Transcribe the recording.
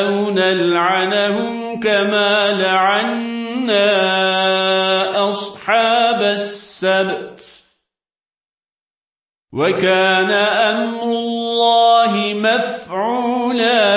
أو نلعنهم كما لعنا أصحاب السبت وكان أمر الله مفعولا